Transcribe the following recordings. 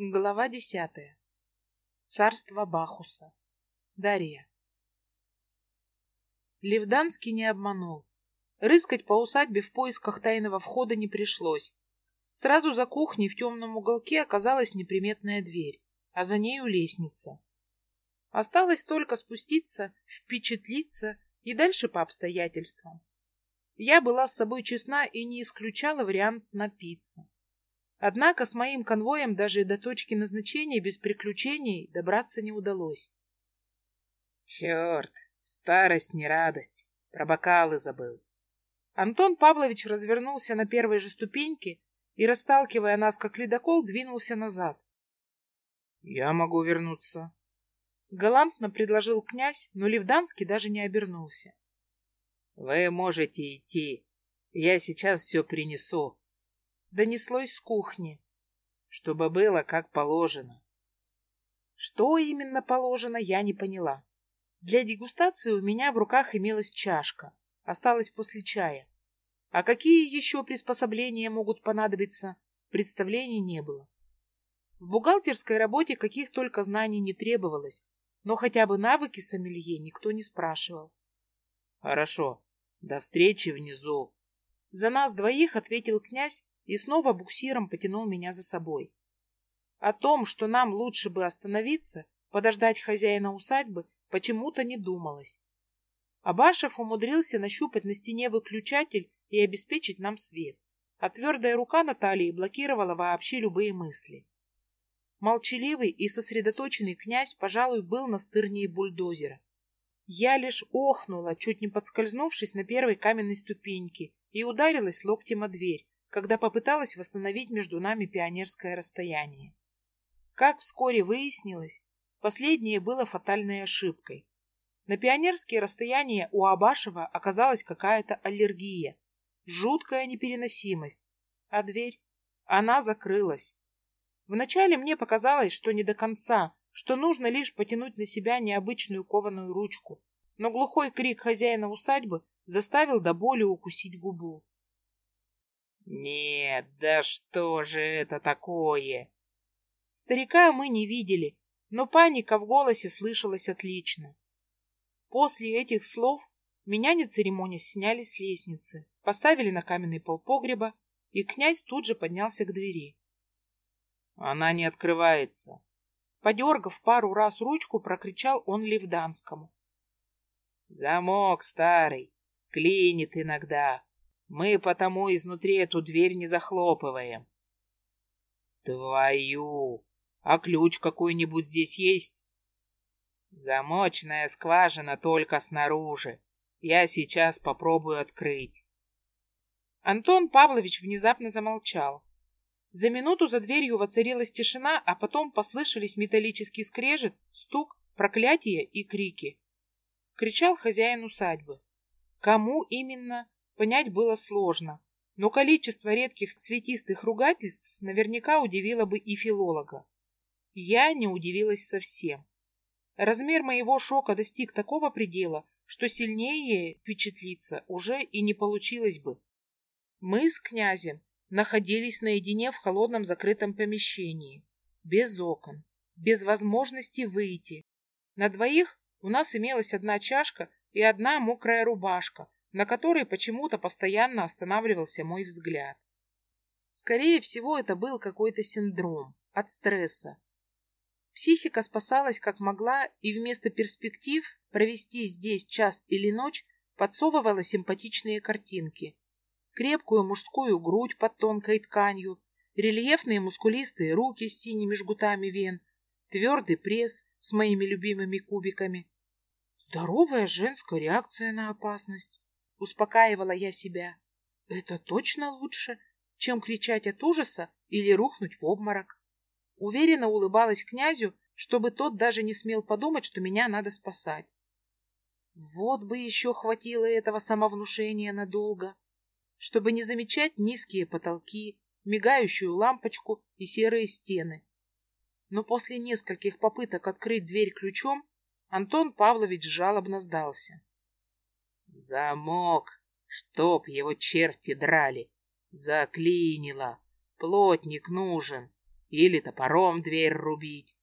Глава десятая. Царство Бахуса. Дарья. Левданский не обманул. Рыскать по усадьбе в поисках тайного входа не пришлось. Сразу за кухней в темном уголке оказалась неприметная дверь, а за нею лестница. Осталось только спуститься, впечатлиться и дальше по обстоятельствам. Я была с собой честна и не исключала вариант напиться. Однако с моим конвоем даже до точки назначения без приключений добраться не удалось. Черт, старость не радость. Про бокалы забыл. Антон Павлович развернулся на первой же ступеньке и, расталкивая нас как ледокол, двинулся назад. «Я могу вернуться», — галантно предложил князь, но Левданский даже не обернулся. «Вы можете идти. Я сейчас все принесу донеслось с кухни. Чтобы было как положено. Что именно положено, я не поняла. Для дегустации у меня в руках имелась чашка, осталась после чая. А какие еще приспособления могут понадобиться, представления не было. В бухгалтерской работе каких только знаний не требовалось, но хотя бы навыки сомелье никто не спрашивал. Хорошо, до встречи внизу. За нас двоих ответил князь и снова буксиром потянул меня за собой. О том, что нам лучше бы остановиться, подождать хозяина усадьбы, почему-то не думалось. Абашев умудрился нащупать на стене выключатель и обеспечить нам свет, а твердая рука Натальи блокировала вообще любые мысли. Молчаливый и сосредоточенный князь, пожалуй, был настырнее бульдозера. Я лишь охнула, чуть не подскользнувшись на первой каменной ступеньке, и ударилась локтем о дверь, когда попыталась восстановить между нами пионерское расстояние. Как вскоре выяснилось, последнее было фатальной ошибкой. На пионерские расстояния у Абашева оказалась какая-то аллергия, жуткая непереносимость, а дверь, она закрылась. Вначале мне показалось, что не до конца, что нужно лишь потянуть на себя необычную кованую ручку, но глухой крик хозяина усадьбы заставил до боли укусить губу. Нет, да что же это такое? Старика мы не видели, но паника в голосе слышалась отлично. После этих слов меня, не церемонясь, сняли с лестницы, поставили на каменный пол погреба, и князь тут же поднялся к двери. Она не открывается. Подергав пару раз ручку, прокричал он Левданскому. Замок старый, клинит иногда. Мы потому изнутри эту дверь не захлопываем. Твою! А ключ какой-нибудь здесь есть? Замочная скважина только снаружи. Я сейчас попробую открыть. Антон Павлович внезапно замолчал. За минуту за дверью воцарилась тишина, а потом послышались металлический скрежет, стук, проклятия и крики. Кричал хозяин усадьбы. Кому именно, понять было сложно, но количество редких цветистых ругательств наверняка удивило бы и филолога. Я не удивилась совсем. Размер моего шока достиг такого предела, что сильнее впечатлиться уже и не получилось бы. Мы с князем находились наедине в холодном закрытом помещении, без окон, без возможности выйти. На двоих у нас имелась одна чашка и одна мокрая рубашка, на которой почему-то постоянно останавливался мой взгляд. Скорее всего, это был какой-то синдром от стресса. Психика спасалась как могла и вместо перспектив провести здесь час или ночь подсовывала симпатичные картинки. Крепкую мужскую грудь под тонкой тканью, рельефные мускулистые руки с синими жгутами вен, твердый пресс с моими любимыми кубиками. Здоровая женская реакция на опасность. Успокаивала я себя. Это точно лучше, чем кричать от ужаса или рухнуть в обморок. Уверенно улыбалась князю, чтобы тот даже не смел подумать, что меня надо спасать. Вот бы еще хватило этого самовнушения надолго, чтобы не замечать низкие потолки, мигающую лампочку и серые стены. Но после нескольких попыток открыть дверь ключом Антон Павлович жалобно сдался. Замок, чтоб его черти драли. Заклинило. Плотник нужен. или топором дверь рубить.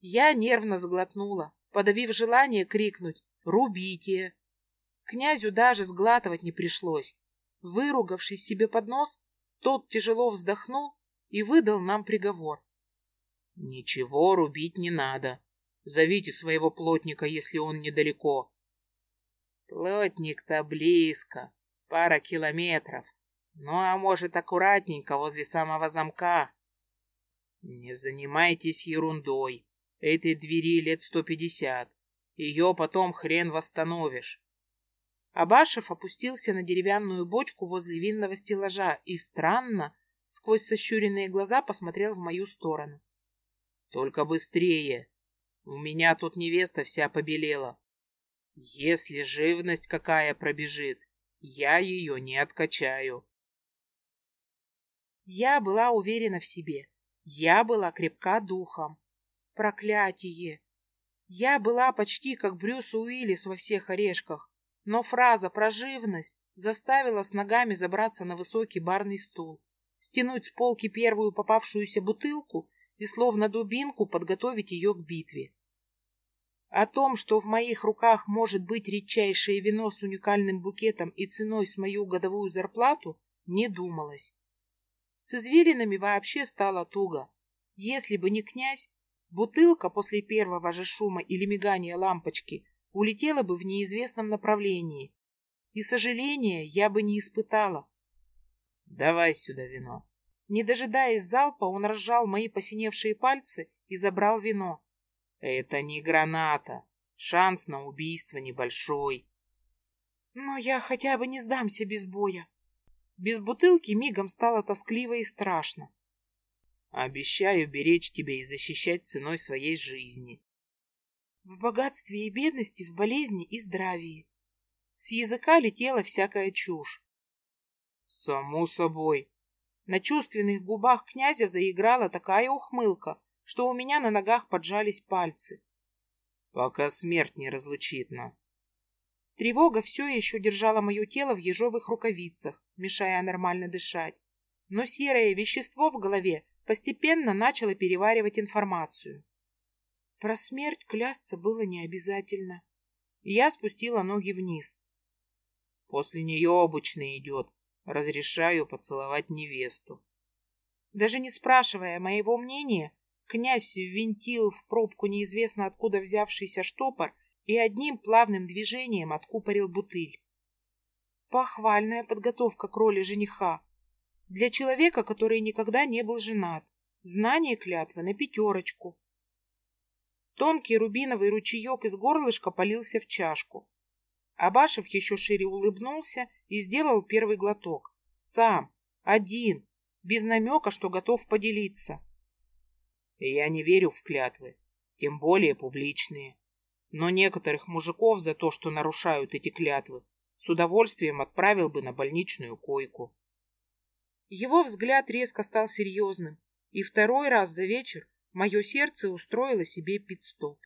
Я нервно сглотнула, подавив желание крикнуть «Рубите!». Князю даже сглатывать не пришлось. Выругавшись себе под нос, тот тяжело вздохнул и выдал нам приговор. «Ничего рубить не надо. Зовите своего плотника, если он недалеко». «Плотник-то близко, пара километров. Ну, а может, аккуратненько возле самого замка». «Не занимайтесь ерундой. Этой двери лет сто пятьдесят. Ее потом хрен восстановишь. Абашев опустился на деревянную бочку возле винного стеллажа и странно, сквозь сощуренные глаза, посмотрел в мою сторону. «Только быстрее. У меня тут невеста вся побелела. Если живность какая пробежит, я ее не откачаю». Я была уверена в себе. Я была крепка духом. Проклятие! Я была почти как Брюс Уиллис во всех орешках, но фраза про живность заставила с ногами забраться на высокий барный стул, стянуть с полки первую попавшуюся бутылку и словно дубинку подготовить ее к битве. О том, что в моих руках может быть редчайшее вино с уникальным букетом и ценой с мою годовую зарплату, не думалось. С извилинами вообще стало туго. Если бы не князь, Бутылка после первого же шума или мигания лампочки улетела бы в неизвестном направлении, и сожаления я бы не испытала. «Давай сюда вино». Не дожидаясь залпа, он разжал мои посиневшие пальцы и забрал вино. «Это не граната. Шанс на убийство небольшой». «Но я хотя бы не сдамся без боя». Без бутылки мигом стало тоскливо и страшно. Обещаю беречь тебя и защищать ценой своей жизни. В богатстве и бедности, в болезни и здравии. С языка летела всякая чушь. Само собой. На чувственных губах князя заиграла такая ухмылка, что у меня на ногах поджались пальцы. Пока смерть не разлучит нас. Тревога все еще держала мое тело в ежовых рукавицах, мешая нормально дышать. Но серое вещество в голове постепенно начала переваривать информацию. Про смерть клясться было не обязательно. Я спустила ноги вниз. После нее обычно идет. Разрешаю поцеловать невесту. Даже не спрашивая моего мнения, князь ввинтил в пробку неизвестно откуда взявшийся штопор и одним плавным движением откупорил бутыль. Похвальная подготовка к роли жениха. Для человека, который никогда не был женат. Знание клятвы на пятерочку. Тонкий рубиновый ручеек из горлышка полился в чашку. Абашев еще шире улыбнулся и сделал первый глоток. Сам, один, без намека, что готов поделиться. Я не верю в клятвы, тем более публичные. Но некоторых мужиков за то, что нарушают эти клятвы, с удовольствием отправил бы на больничную койку. Его взгляд резко стал серьезным, и второй раз за вечер мое сердце устроило себе пит-стоп.